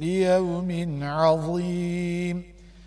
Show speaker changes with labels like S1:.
S1: ليوم عظيم.